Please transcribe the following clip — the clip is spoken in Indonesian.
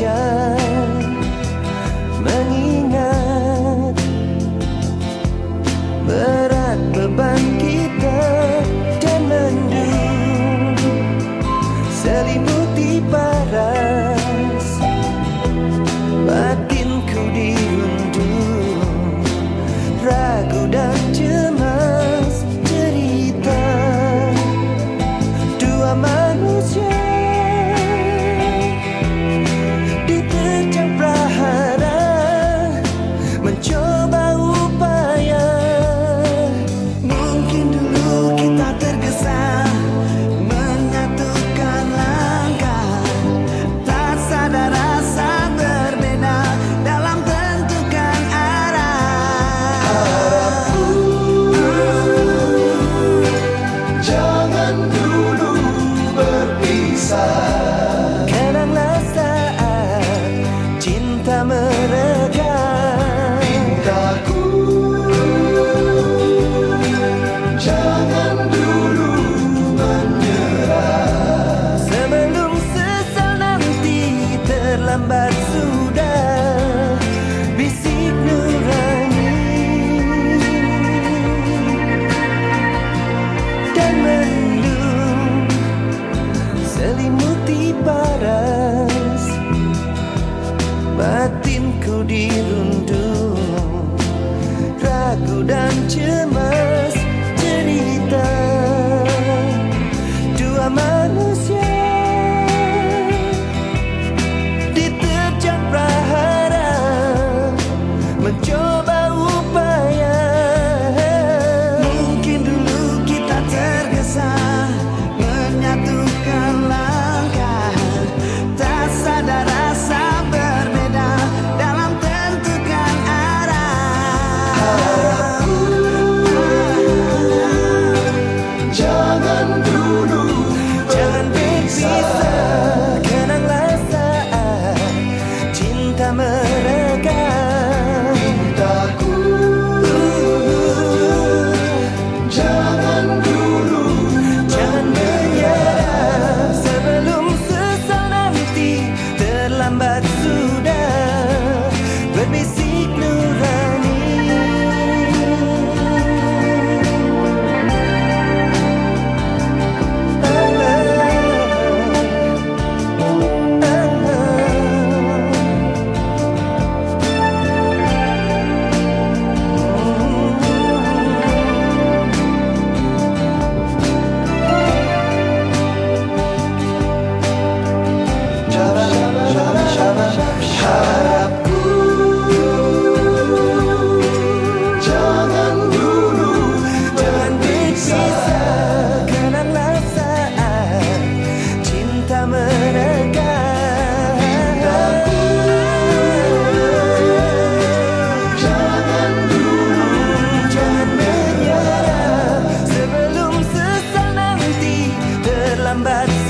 just batinku dirundung Ragu dan cemas cerita Dua manusia. Diterjang prahara Mencoba Somebody.